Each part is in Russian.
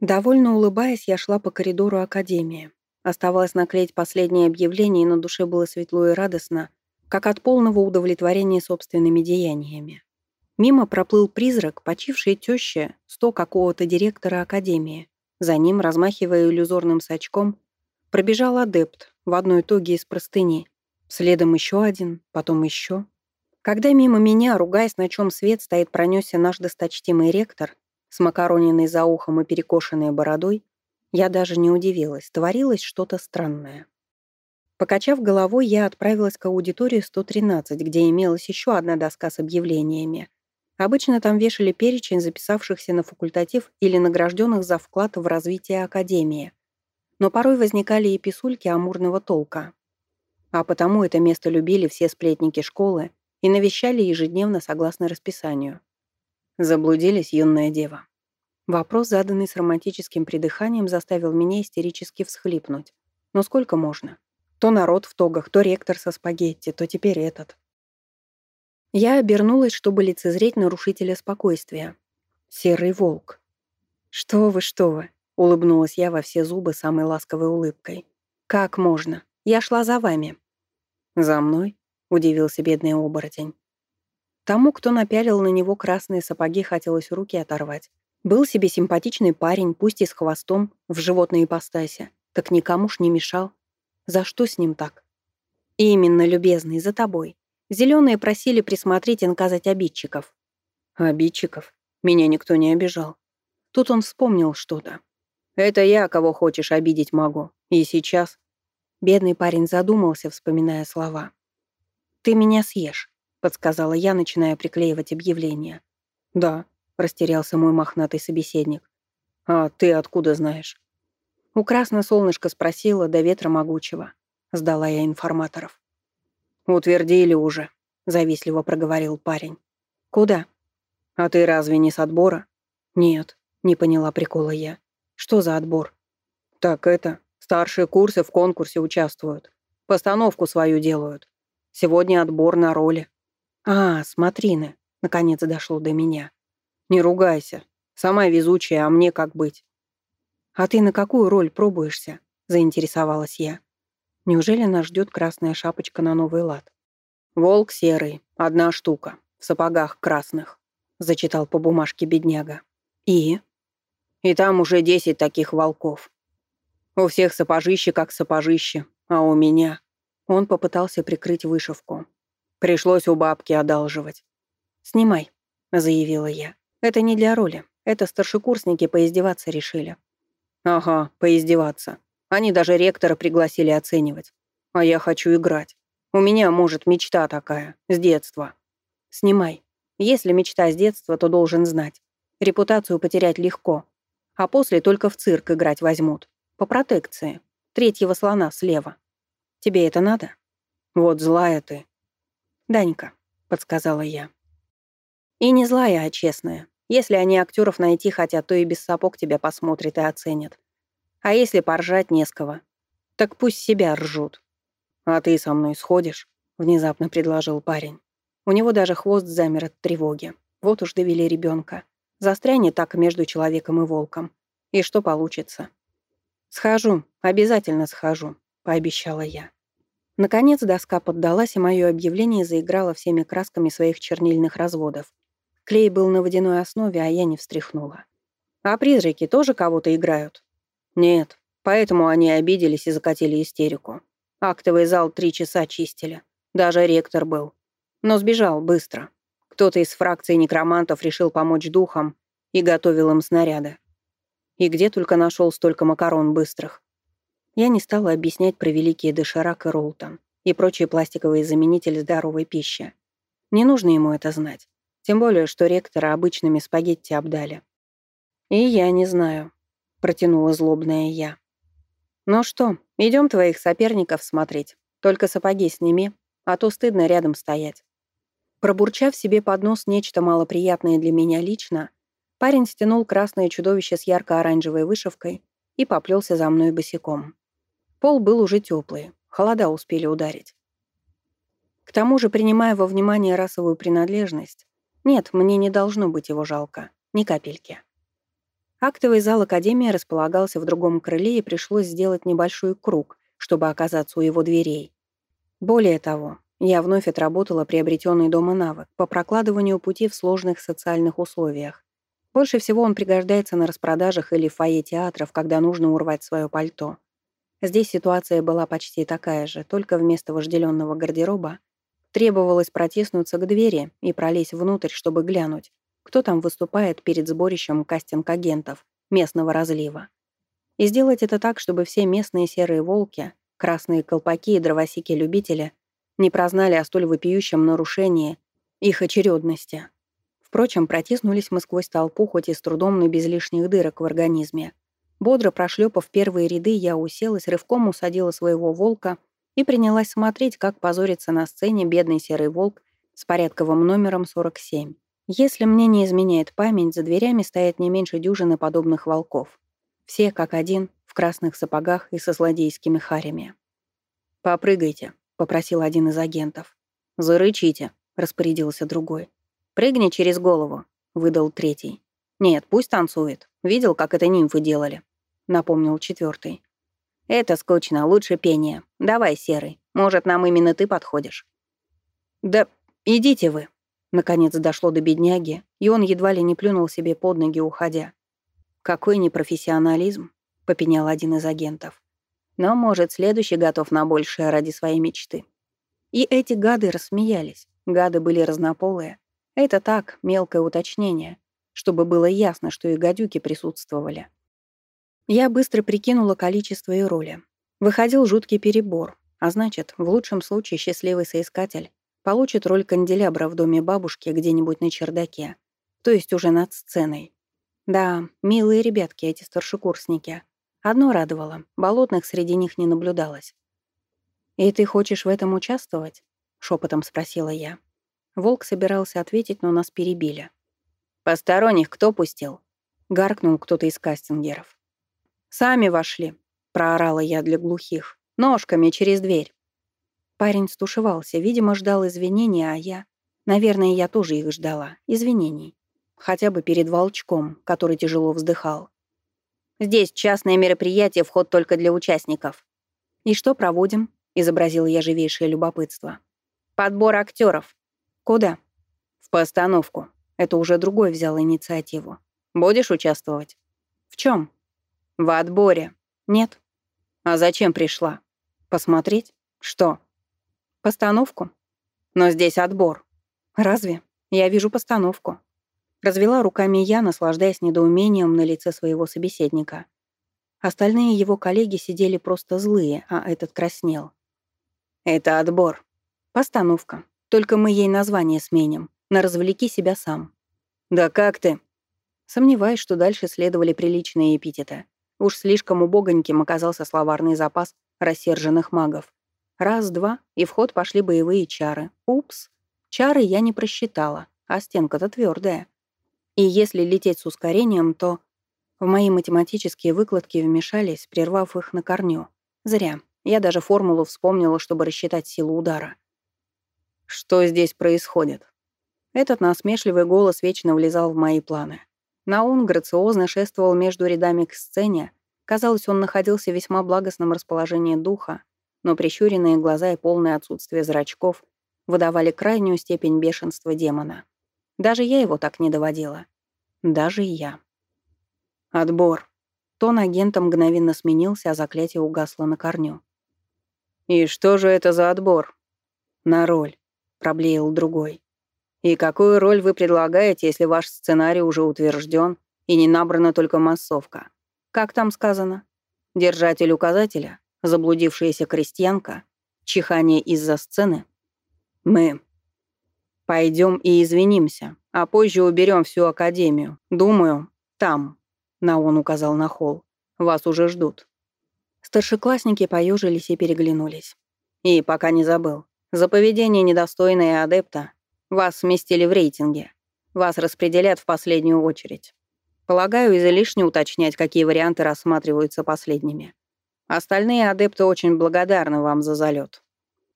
Довольно улыбаясь, я шла по коридору Академии. Оставалось наклеить последнее объявление, и на душе было светло и радостно, как от полного удовлетворения собственными деяниями. Мимо проплыл призрак, почивший теща, сто какого-то директора Академии. За ним, размахивая иллюзорным сачком, пробежал адепт в одной тоге из простыни. Следом еще один, потом еще. Когда мимо меня, ругаясь, на чем свет стоит, пронесся наш досточтимый ректор, с макарониной за ухом и перекошенной бородой, я даже не удивилась, творилось что-то странное. Покачав головой, я отправилась к аудитории 113, где имелась еще одна доска с объявлениями. Обычно там вешали перечень записавшихся на факультатив или награжденных за вклад в развитие академии. Но порой возникали и писульки амурного толка. А потому это место любили все сплетники школы и навещали ежедневно согласно расписанию. Заблудились юная дева. Вопрос, заданный с романтическим придыханием, заставил меня истерически всхлипнуть. Но сколько можно? То народ в тогах, то ректор со спагетти, то теперь этот. Я обернулась, чтобы лицезреть нарушителя спокойствия. Серый волк. «Что вы, что вы!» — улыбнулась я во все зубы самой ласковой улыбкой. «Как можно? Я шла за вами». «За мной?» — удивился бедный оборотень. Тому, кто напялил на него красные сапоги, хотелось руки оторвать. Был себе симпатичный парень, пусть и с хвостом, в животной ипостаси. Так никому ж не мешал. За что с ним так? Именно, любезный, за тобой. Зеленые просили присмотреть и наказать обидчиков. Обидчиков? Меня никто не обижал. Тут он вспомнил что-то. Это я, кого хочешь, обидеть могу. И сейчас... Бедный парень задумался, вспоминая слова. «Ты меня съешь», — подсказала я, начиная приклеивать объявление. «Да», — растерялся мой мохнатый собеседник. «А ты откуда знаешь?» У красное солнышко спросила до ветра могучего. Сдала я информаторов. «Утвердили уже», — завистливо проговорил парень. «Куда?» «А ты разве не с отбора?» «Нет», — не поняла прикола я. «Что за отбор?» «Так это, старшие курсы в конкурсе участвуют. Постановку свою делают. Сегодня отбор на роли. А, смотрины. Наконец дошло до меня. Не ругайся. Сама везучая, а мне как быть? А ты на какую роль пробуешься? Заинтересовалась я. Неужели нас ждет красная шапочка на новый лад? Волк серый, одна штука, в сапогах красных. Зачитал по бумажке бедняга. И? И там уже десять таких волков. У всех сапожище как сапожище, а у меня... Он попытался прикрыть вышивку. Пришлось у бабки одалживать. «Снимай», — заявила я. «Это не для роли. Это старшекурсники поиздеваться решили». «Ага, поиздеваться. Они даже ректора пригласили оценивать. А я хочу играть. У меня, может, мечта такая, с детства». «Снимай. Если мечта с детства, то должен знать. Репутацию потерять легко. А после только в цирк играть возьмут. По протекции. Третьего слона слева. Тебе это надо? Вот злая ты. Данька, подсказала я. И не злая, а честная. Если они актеров найти хотят, то и без сапог тебя посмотрят и оценят. А если поржать не с кого, так пусть себя ржут. А ты со мной сходишь? Внезапно предложил парень. У него даже хвост замер от тревоги. Вот уж довели ребенка. Застрянет так между человеком и волком. И что получится? Схожу, обязательно схожу. — пообещала я. Наконец доска поддалась, и мое объявление заиграло всеми красками своих чернильных разводов. Клей был на водяной основе, а я не встряхнула. «А призраки тоже кого-то играют?» «Нет, поэтому они обиделись и закатили истерику. Актовый зал три часа чистили. Даже ректор был. Но сбежал быстро. Кто-то из фракции некромантов решил помочь духам и готовил им снаряды. И где только нашел столько макарон быстрых. Я не стала объяснять про великие доширак и роллтон и прочие пластиковые заменители здоровой пищи. Не нужно ему это знать. Тем более, что ректора обычными спагетти обдали. «И я не знаю», — протянула злобная я. «Ну что, идем твоих соперников смотреть. Только сапоги сними, а то стыдно рядом стоять». Пробурчав себе под нос нечто малоприятное для меня лично, парень стянул красное чудовище с ярко-оранжевой вышивкой и поплелся за мной босиком. Пол был уже теплый, холода успели ударить. К тому же, принимая во внимание расовую принадлежность, нет, мне не должно быть его жалко, ни капельки. Актовый зал Академии располагался в другом крыле и пришлось сделать небольшой круг, чтобы оказаться у его дверей. Более того, я вновь отработала приобретенный дома навык по прокладыванию пути в сложных социальных условиях. Больше всего он пригождается на распродажах или в фойе театров, когда нужно урвать свое пальто. Здесь ситуация была почти такая же, только вместо вожделенного гардероба требовалось протиснуться к двери и пролезть внутрь, чтобы глянуть, кто там выступает перед сборищем кастинг-агентов местного разлива. И сделать это так, чтобы все местные серые волки, красные колпаки и дровосеки-любители не прознали о столь вопиющем нарушении их очередности. Впрочем, протиснулись мы сквозь толпу, хоть и с трудом, но без лишних дырок в организме. Бодро прошлепав первые ряды, я уселась, рывком усадила своего волка и принялась смотреть, как позорится на сцене бедный серый волк с порядковым номером 47. Если мне не изменяет память, за дверями стоят не меньше дюжины подобных волков. Все, как один, в красных сапогах и со злодейскими харями. «Попрыгайте», — попросил один из агентов. «Зарычите», — распорядился другой. «Прыгни через голову», — выдал третий. «Нет, пусть танцует. Видел, как это нимфы делали», — напомнил четвертый. «Это скучно, лучше пение. Давай, Серый, может, нам именно ты подходишь». «Да идите вы», Наконец дошло до бедняги, и он едва ли не плюнул себе под ноги, уходя. «Какой непрофессионализм», — попенял один из агентов. «Но, может, следующий готов на большее ради своей мечты». И эти гады рассмеялись. Гады были разнополые. Это так, мелкое уточнение, чтобы было ясно, что и гадюки присутствовали. Я быстро прикинула количество и роли. Выходил жуткий перебор, а значит, в лучшем случае счастливый соискатель Получит роль канделябра в доме бабушки где-нибудь на чердаке. То есть уже над сценой. Да, милые ребятки эти старшекурсники. Одно радовало, болотных среди них не наблюдалось. «И ты хочешь в этом участвовать?» — шепотом спросила я. Волк собирался ответить, но нас перебили. «Посторонних кто пустил?» — гаркнул кто-то из кастингеров. «Сами вошли», — проорала я для глухих. «Ножками через дверь». Парень стушевался, видимо, ждал извинений, а я... Наверное, я тоже их ждала. Извинений. Хотя бы перед волчком, который тяжело вздыхал. «Здесь частное мероприятие, вход только для участников». «И что проводим?» — изобразил я живейшее любопытство. «Подбор актеров. «Куда?» «В постановку. Это уже другой взял инициативу. Будешь участвовать?» «В чем? «В отборе». «Нет». «А зачем пришла?» «Посмотреть?» «Что?» Постановку? Но здесь отбор. Разве? Я вижу постановку. Развела руками я, наслаждаясь недоумением на лице своего собеседника. Остальные его коллеги сидели просто злые, а этот краснел. Это отбор. Постановка. Только мы ей название сменим. На развлеки себя сам. Да как ты? Сомневаюсь, что дальше следовали приличные эпитеты. Уж слишком убогоньким оказался словарный запас рассерженных магов. Раз-два, и в ход пошли боевые чары. Упс. Чары я не просчитала, а стенка-то твердая. И если лететь с ускорением, то... В мои математические выкладки вмешались, прервав их на корню. Зря. Я даже формулу вспомнила, чтобы рассчитать силу удара. Что здесь происходит? Этот насмешливый голос вечно влезал в мои планы. Наун грациозно шествовал между рядами к сцене. Казалось, он находился в весьма благостном расположении духа, но прищуренные глаза и полное отсутствие зрачков выдавали крайнюю степень бешенства демона. Даже я его так не доводила. Даже я. Отбор. Тон агента мгновенно сменился, а заклятие угасло на корню. «И что же это за отбор?» «На роль», — проблеял другой. «И какую роль вы предлагаете, если ваш сценарий уже утвержден и не набрана только массовка? Как там сказано? Держатель указателя? заблудившаяся крестьянка, чихание из-за сцены. Мы пойдем и извинимся, а позже уберем всю академию. Думаю, там, Наон указал на холл, вас уже ждут. Старшеклассники поежились и переглянулись. И пока не забыл, за поведение недостойное адепта вас сместили в рейтинге. Вас распределят в последнюю очередь. Полагаю, излишне уточнять, какие варианты рассматриваются последними. Остальные адепты очень благодарны вам за залет.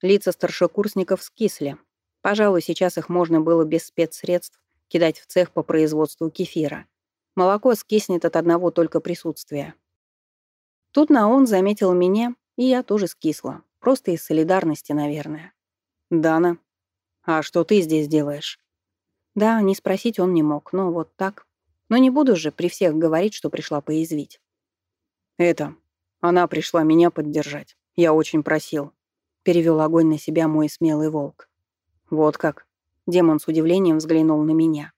Лица старшекурсников скисли. Пожалуй, сейчас их можно было без спецсредств кидать в цех по производству кефира. Молоко скиснет от одного только присутствия. Тут Наон заметил меня, и я тоже скисла. Просто из солидарности, наверное. «Дана, а что ты здесь делаешь?» Да, не спросить он не мог, но вот так. Но не буду же при всех говорить, что пришла поязвить. «Это, она пришла меня поддержать. Я очень просил». Перевел огонь на себя мой смелый волк. «Вот как?» Демон с удивлением взглянул на меня.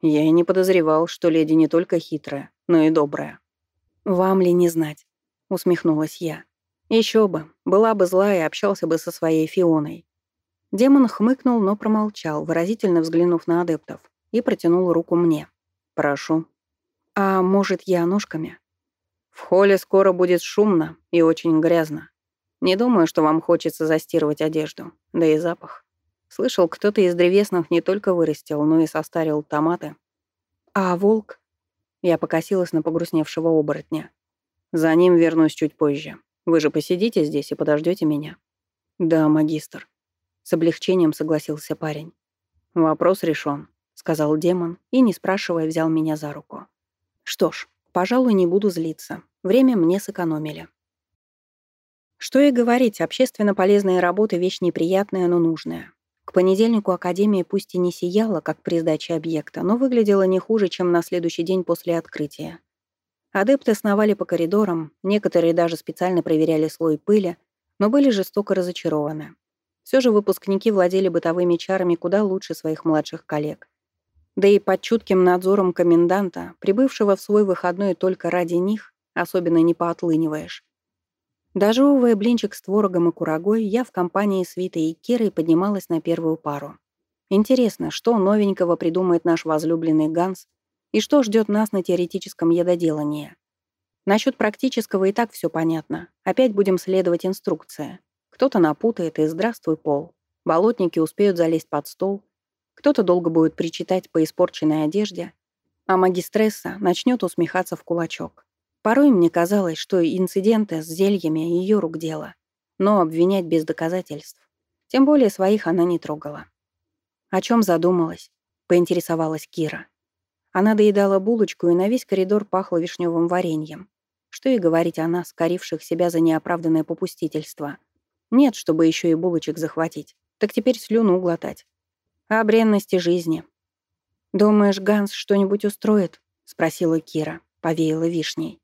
«Я и не подозревал, что леди не только хитрая, но и добрая». «Вам ли не знать?» — усмехнулась я. Еще бы, была бы злая и общался бы со своей Фионой. Демон хмыкнул, но промолчал, выразительно взглянув на адептов, и протянул руку мне. «Прошу». «А может, я ножками?» «В холле скоро будет шумно и очень грязно. Не думаю, что вам хочется застирывать одежду, да и запах. Слышал, кто-то из древесных не только вырастил, но и состарил томаты. А волк? Я покосилась на погрустневшего оборотня. За ним вернусь чуть позже. Вы же посидите здесь и подождете меня. Да, магистр. С облегчением согласился парень. Вопрос решен, сказал демон и, не спрашивая, взял меня за руку. Что ж, пожалуй, не буду злиться. Время мне сэкономили. Что и говорить, общественно полезная работа — вещь неприятная, но нужная. К понедельнику Академия пусть и не сияла, как при сдаче объекта, но выглядела не хуже, чем на следующий день после открытия. Адепты сновали по коридорам, некоторые даже специально проверяли слой пыли, но были жестоко разочарованы. Все же выпускники владели бытовыми чарами куда лучше своих младших коллег. Да и под чутким надзором коменданта, прибывшего в свой выходной только ради них, особенно не поотлыниваешь. Дожевывая блинчик с творогом и курагой, я в компании Свиты и Киры поднималась на первую пару. Интересно, что новенького придумает наш возлюбленный Ганс и что ждет нас на теоретическом ядоделании? Насчет практического и так все понятно. Опять будем следовать инструкции. Кто-то напутает и здравствуй, пол. Болотники успеют залезть под стол. Кто-то долго будет причитать по испорченной одежде. А магистресса начнет усмехаться в кулачок. Порой мне казалось, что инциденты с зельями ее рук дело. Но обвинять без доказательств. Тем более своих она не трогала. «О чем задумалась?» — поинтересовалась Кира. Она доедала булочку, и на весь коридор пахло вишневым вареньем. Что и говорить о нас, коривших себя за неоправданное попустительство. Нет, чтобы еще и булочек захватить. Так теперь слюну глотать. О бренности жизни. «Думаешь, Ганс что-нибудь устроит?» — спросила Кира, повеяла вишней.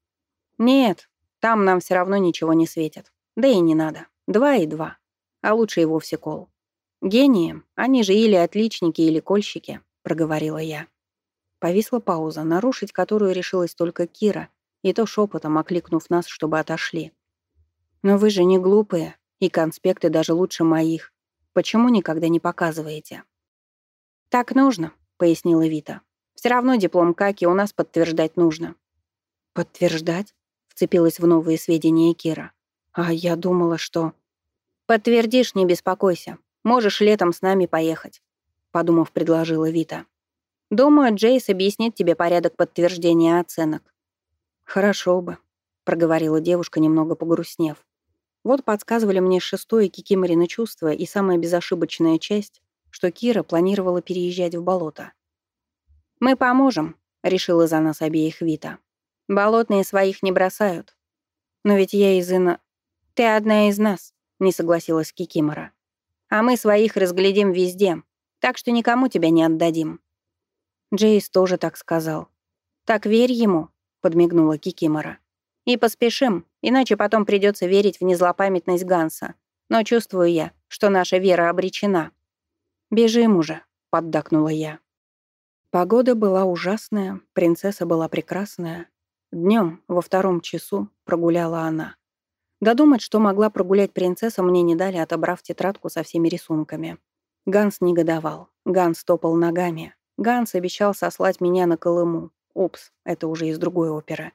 «Нет, там нам все равно ничего не светит. Да и не надо. Два и два. А лучше и вовсе кол. Гении, они же или отличники, или кольщики», — проговорила я. Повисла пауза, нарушить которую решилась только Кира, и то шепотом окликнув нас, чтобы отошли. «Но вы же не глупые, и конспекты даже лучше моих. Почему никогда не показываете?» «Так нужно», — пояснила Вита. «Все равно диплом Каки у нас подтверждать нужно». «Подтверждать?» — вцепилась в новые сведения Кира. «А я думала, что...» «Подтвердишь, не беспокойся. Можешь летом с нами поехать», — подумав, предложила Вита. Думаю, Джейс объяснит тебе порядок подтверждения оценок». «Хорошо бы», — проговорила девушка, немного погрустнев. Вот подсказывали мне шестое Кикиморина чувство и самая безошибочная часть, что Кира планировала переезжать в болото. «Мы поможем», — решила за нас обеих Вита. «Болотные своих не бросают». «Но ведь я из Ина...» «Ты одна из нас», — не согласилась Кикимора. «А мы своих разглядим везде, так что никому тебя не отдадим». Джейс тоже так сказал. «Так верь ему», — подмигнула Кикимора. «И поспешим, иначе потом придется верить в незлопамятность Ганса. Но чувствую я, что наша вера обречена». «Бежим уже», — поддакнула я. Погода была ужасная, принцесса была прекрасная. Днем, во втором часу, прогуляла она. Додумать, что могла прогулять принцесса, мне не дали, отобрав тетрадку со всеми рисунками. Ганс негодовал. Ганс топал ногами. Ганс обещал сослать меня на Колыму. Упс, это уже из другой оперы.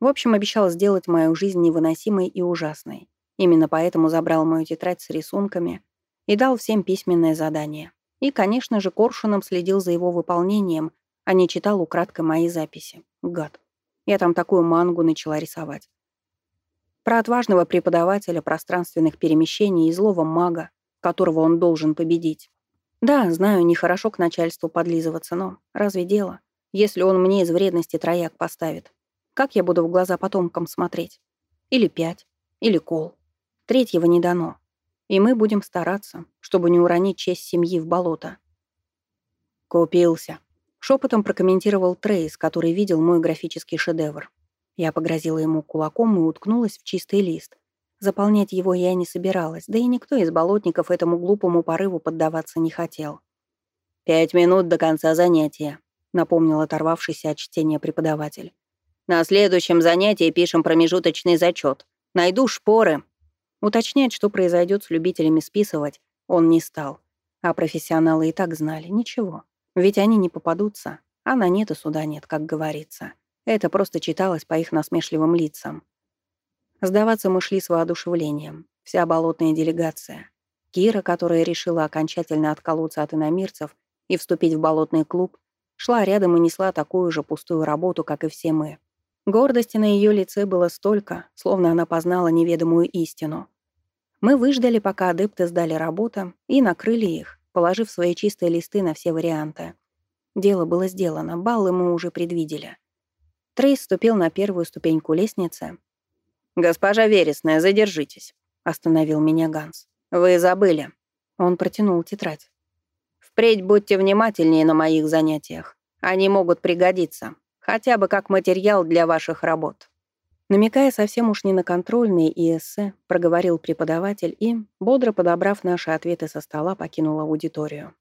В общем, обещал сделать мою жизнь невыносимой и ужасной. Именно поэтому забрал мою тетрадь с рисунками и дал всем письменное задание. И, конечно же, Коршуном следил за его выполнением, а не читал украдкой мои записи. Гад. Я там такую мангу начала рисовать. Про отважного преподавателя пространственных перемещений и злого мага, которого он должен победить. Да, знаю, нехорошо к начальству подлизываться, но разве дело? Если он мне из вредности трояк поставит, как я буду в глаза потомкам смотреть? Или пять, или кол. Третьего не дано. И мы будем стараться, чтобы не уронить честь семьи в болото. Купился. Шепотом прокомментировал Трейс, который видел мой графический шедевр. Я погрозила ему кулаком и уткнулась в чистый лист. Заполнять его я не собиралась, да и никто из болотников этому глупому порыву поддаваться не хотел. «Пять минут до конца занятия», — напомнил оторвавшийся от чтения преподаватель. «На следующем занятии пишем промежуточный зачет. Найду шпоры». Уточнять, что произойдет с любителями списывать, он не стал. А профессионалы и так знали. Ничего. Ведь они не попадутся. А на нет и суда нет, как говорится. Это просто читалось по их насмешливым лицам. Сдаваться мы шли с воодушевлением. Вся болотная делегация. Кира, которая решила окончательно отколоться от иномирцев и вступить в болотный клуб, шла рядом и несла такую же пустую работу, как и все мы. Гордости на ее лице было столько, словно она познала неведомую истину. Мы выждали, пока адепты сдали работу, и накрыли их, положив свои чистые листы на все варианты. Дело было сделано, баллы мы уже предвидели. Трейс ступил на первую ступеньку лестницы, «Госпожа Вересная, задержитесь», — остановил меня Ганс. «Вы забыли». Он протянул тетрадь. «Впредь будьте внимательнее на моих занятиях. Они могут пригодиться, хотя бы как материал для ваших работ». Намекая совсем уж не на контрольные и эссе, проговорил преподаватель и, бодро подобрав наши ответы со стола, покинул аудиторию.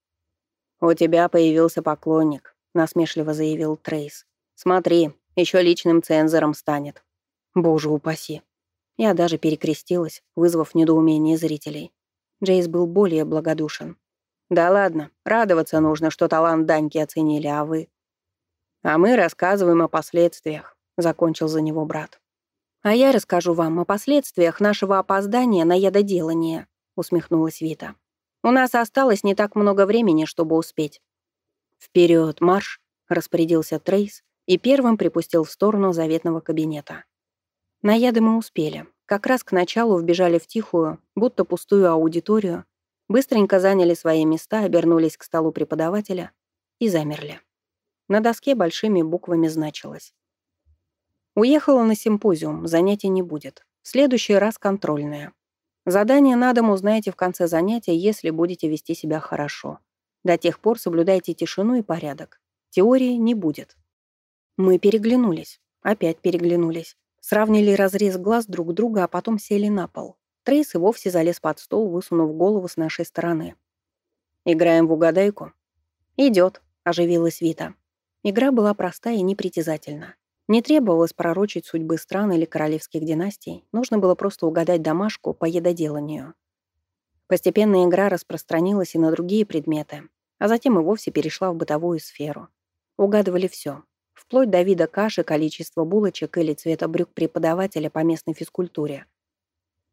«У тебя появился поклонник», — насмешливо заявил Трейс. «Смотри, еще личным цензором станет. Боже упаси. Я даже перекрестилась, вызвав недоумение зрителей. Джейс был более благодушен. «Да ладно, радоваться нужно, что талант Даньки оценили, а вы...» «А мы рассказываем о последствиях», — закончил за него брат. «А я расскажу вам о последствиях нашего опоздания на ядоделание», — усмехнулась Вита. «У нас осталось не так много времени, чтобы успеть». «Вперед, марш!» — распорядился Трейс и первым припустил в сторону заветного кабинета. На яды мы успели. Как раз к началу вбежали в тихую, будто пустую аудиторию, быстренько заняли свои места, обернулись к столу преподавателя и замерли. На доске большими буквами значилось. Уехала на симпозиум, занятий не будет. В следующий раз контрольное. Задание на дом узнаете в конце занятия, если будете вести себя хорошо. До тех пор соблюдайте тишину и порядок. Теории не будет. Мы переглянулись. Опять переглянулись. Сравнили разрез глаз друг друга, а потом сели на пол. Трейс и вовсе залез под стол, высунув голову с нашей стороны. «Играем в угадайку?» «Идет», — оживилась Вита. Игра была простая и непритязательна. Не требовалось пророчить судьбы стран или королевских династий, нужно было просто угадать домашку по едоделанию. Постепенно игра распространилась и на другие предметы, а затем и вовсе перешла в бытовую сферу. Угадывали все вплоть до вида каши, количества булочек или цвета брюк преподавателя по местной физкультуре.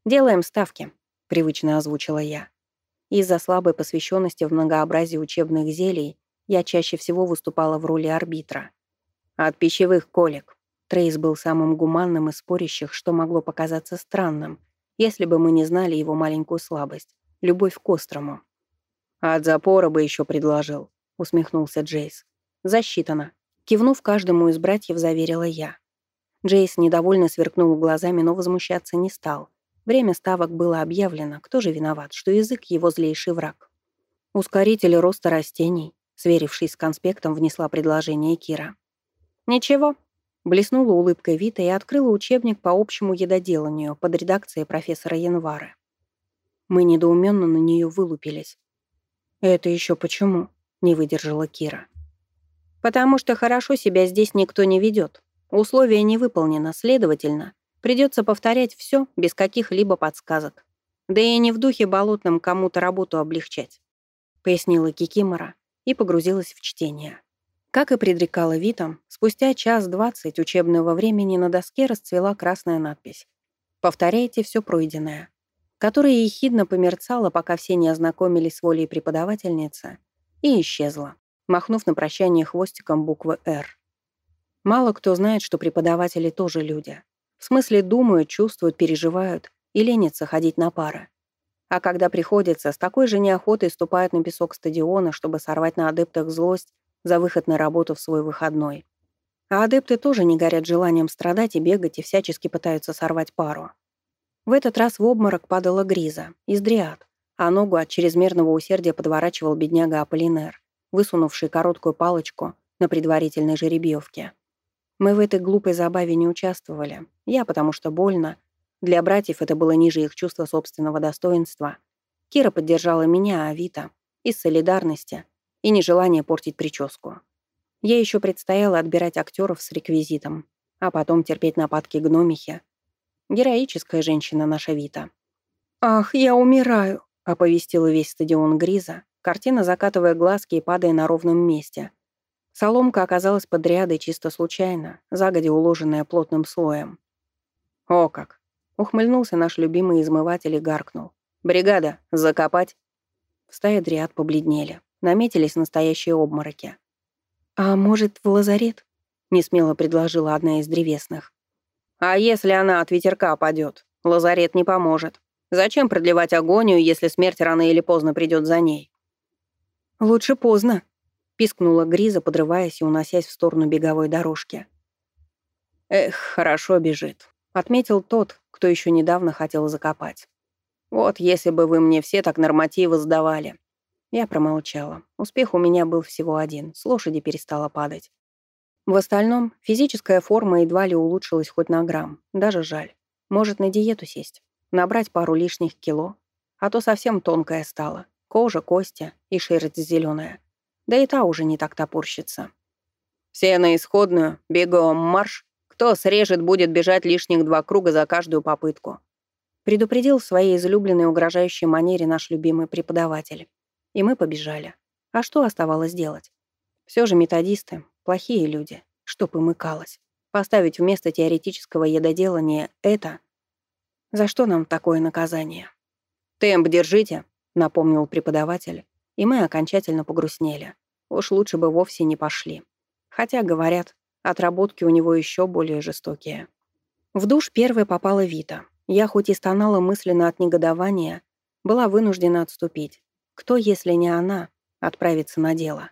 «Делаем ставки», — привычно озвучила я. Из-за слабой посвященности в многообразие учебных зелий я чаще всего выступала в роли арбитра. От пищевых колик. Трейс был самым гуманным из спорящих, что могло показаться странным, если бы мы не знали его маленькую слабость — любовь к острому. «От запора бы еще предложил», — усмехнулся Джейс. «Засчитано», Кивнув каждому из братьев, заверила я. Джейс недовольно сверкнул глазами, но возмущаться не стал. Время ставок было объявлено. Кто же виноват, что язык — его злейший враг? Ускоритель роста растений, сверившись с конспектом, внесла предложение Кира. «Ничего», — блеснула улыбкой Вита и открыла учебник по общему едоделанию под редакцией профессора Январы. Мы недоуменно на нее вылупились. «Это еще почему?» — не выдержала Кира. Потому что хорошо себя здесь никто не ведет. Условие не выполнено, следовательно, придется повторять все без каких-либо подсказок. Да и не в духе болотном кому-то работу облегчать», — пояснила Кикимора и погрузилась в чтение. Как и предрекала Вита, спустя час двадцать учебного времени на доске расцвела красная надпись «Повторяйте все пройденное», которая ехидно померцала, пока все не ознакомились с волей преподавательницы, и исчезла махнув на прощание хвостиком буквы «Р». Мало кто знает, что преподаватели тоже люди. В смысле думают, чувствуют, переживают и ленятся ходить на пары. А когда приходится, с такой же неохотой ступают на песок стадиона, чтобы сорвать на адептах злость за выход на работу в свой выходной. А адепты тоже не горят желанием страдать и бегать и всячески пытаются сорвать пару. В этот раз в обморок падала Гриза, из дриад, а ногу от чрезмерного усердия подворачивал бедняга Аполлинер, высунувший короткую палочку на предварительной жеребьевке. Мы в этой глупой забаве не участвовали. Я, потому что больно. Для братьев это было ниже их чувства собственного достоинства. Кира поддержала меня, а Вита — из солидарности и нежелания портить прическу. Ей еще предстояло отбирать актеров с реквизитом, а потом терпеть нападки гномихи. Героическая женщина наша Вита. «Ах, я умираю!» — оповестила весь стадион Гриза, картина закатывая глазки и падая на ровном месте. Соломка оказалась под рядой чисто случайно, загодя уложенная плотным слоем. «О как!» — ухмыльнулся наш любимый измыватель и гаркнул. «Бригада, закопать!» В стае дриад побледнели, наметились настоящие обмороки. «А может, в лазарет?» — несмело предложила одна из древесных. «А если она от ветерка падет? Лазарет не поможет. Зачем продлевать агонию, если смерть рано или поздно придет за ней?» «Лучше поздно», — пискнула Гриза, подрываясь и уносясь в сторону беговой дорожки. «Эх, хорошо бежит», — отметил тот, кто еще недавно хотел закопать. «Вот если бы вы мне все так нормативы сдавали, я промолчала. Успех у меня был всего один. С лошади перестала падать. В остальном, физическая форма едва ли улучшилась хоть на грамм. Даже жаль. Может, на диету сесть. Набрать пару лишних кило. А то совсем тонкая стала. Кожа, кости и шерсть зеленая. Да и та уже не так топорщится. Все на исходную, бегом марш. Кто срежет, будет бежать лишних два круга за каждую попытку. Предупредил в своей излюбленной угрожающей манере наш любимый преподаватель. И мы побежали. А что оставалось делать? Все же методисты — плохие люди, чтоб им икалось. Поставить вместо теоретического ядоделания это... За что нам такое наказание? «Темп держите», — напомнил преподаватель, и мы окончательно погрустнели. Уж лучше бы вовсе не пошли. Хотя, говорят, отработки у него еще более жестокие. В душ первой попала Вита. Я хоть и стонала мысленно от негодования, была вынуждена отступить. Кто, если не она, отправится на дело?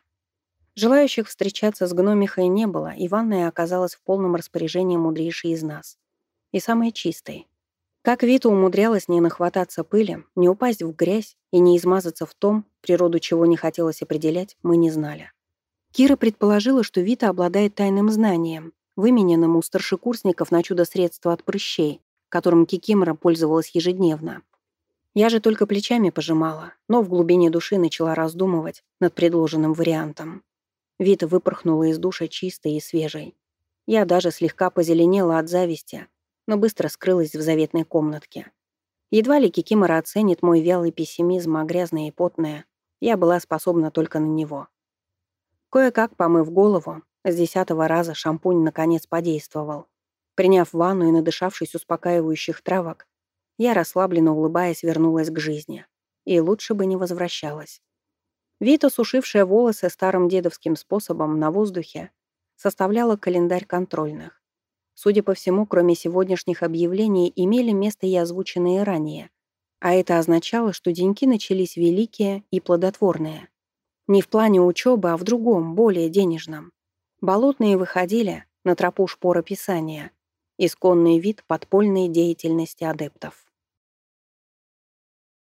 Желающих встречаться с гномихой не было, и ванная оказалась в полном распоряжении мудрейшей из нас. И самой чистой. Как Вита умудрялась не нахвататься пыли, не упасть в грязь и не измазаться в том, природу чего не хотелось определять, мы не знали. Кира предположила, что Вита обладает тайным знанием, вымененным у старшекурсников на чудо-средство от прыщей, которым Кикимора пользовалась ежедневно. Я же только плечами пожимала, но в глубине души начала раздумывать над предложенным вариантом. Вита выпорхнула из душа чистой и свежей. Я даже слегка позеленела от зависти, но быстро скрылась в заветной комнатке. Едва ли Кикимора оценит мой вялый пессимизм, а грязная и потная, я была способна только на него. Кое-как, помыв голову, с десятого раза шампунь наконец подействовал. Приняв ванну и надышавшись успокаивающих травок, я, расслабленно улыбаясь, вернулась к жизни. И лучше бы не возвращалась. Вита, сушившая волосы старым дедовским способом на воздухе, составляла календарь контрольных. Судя по всему, кроме сегодняшних объявлений, имели место и озвученные ранее. А это означало, что деньки начались великие и плодотворные. Не в плане учебы, а в другом, более денежном. Болотные выходили на тропу шпора писания, исконный вид подпольной деятельности адептов.